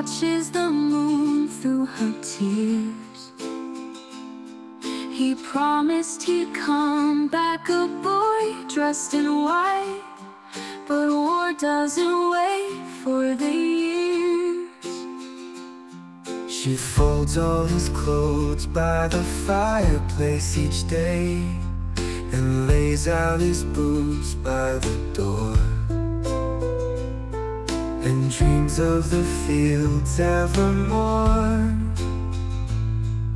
watches the moon through her tears. He promised he'd come back a boy dressed in white, but war doesn't wait for the years. She folds all his clothes by the fireplace each day And lays out his boots by the door And dreams of the fields evermore.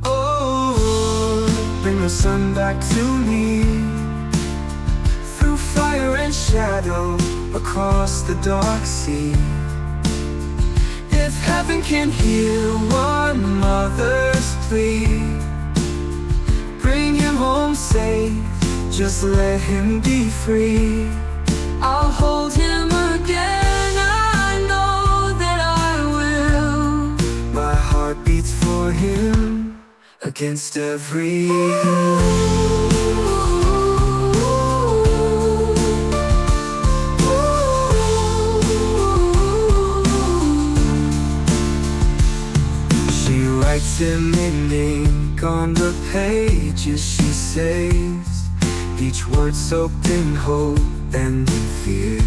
Oh, bring the son back to me. Through fire and shadow across the dark sea. If heaven can hear one mother's plea Bring him home safe, just let him be free. I'll hold him again, hill. She writes him in ink on the pages she saves Each word soaked in hope and in fear.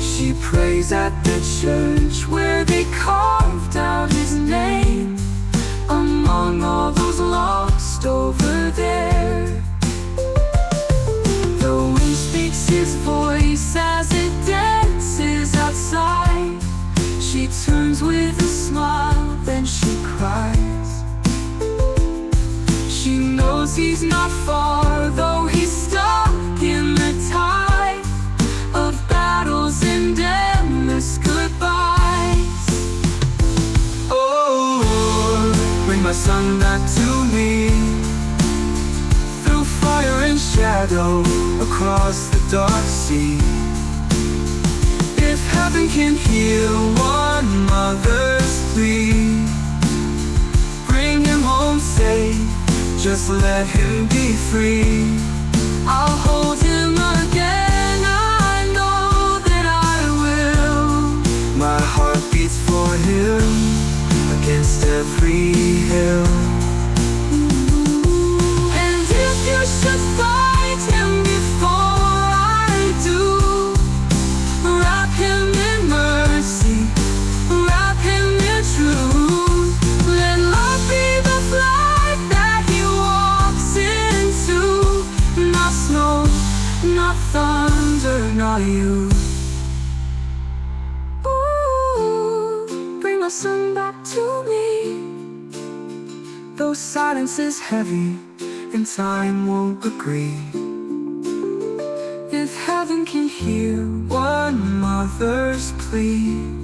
She prays at the church where over there. The wind speaks his voice as it dances outside. She turns with a smile, then she cries. She knows he's not far, son back to me. Through fire and shadow, across the dark sea. If heaven can heal one mother's plea Bring him home safe, just let him be free. I'll hold him again, I know that I will. My heart beats for him against every hill And if you should find him before I do, wrap him in mercy, wrap him in truth. Let love be the flag that he walks into. Not snow, not thunder, not you. Ooh, bring my son silence is heavy and time won't agree. If heaven can hear one mother's plea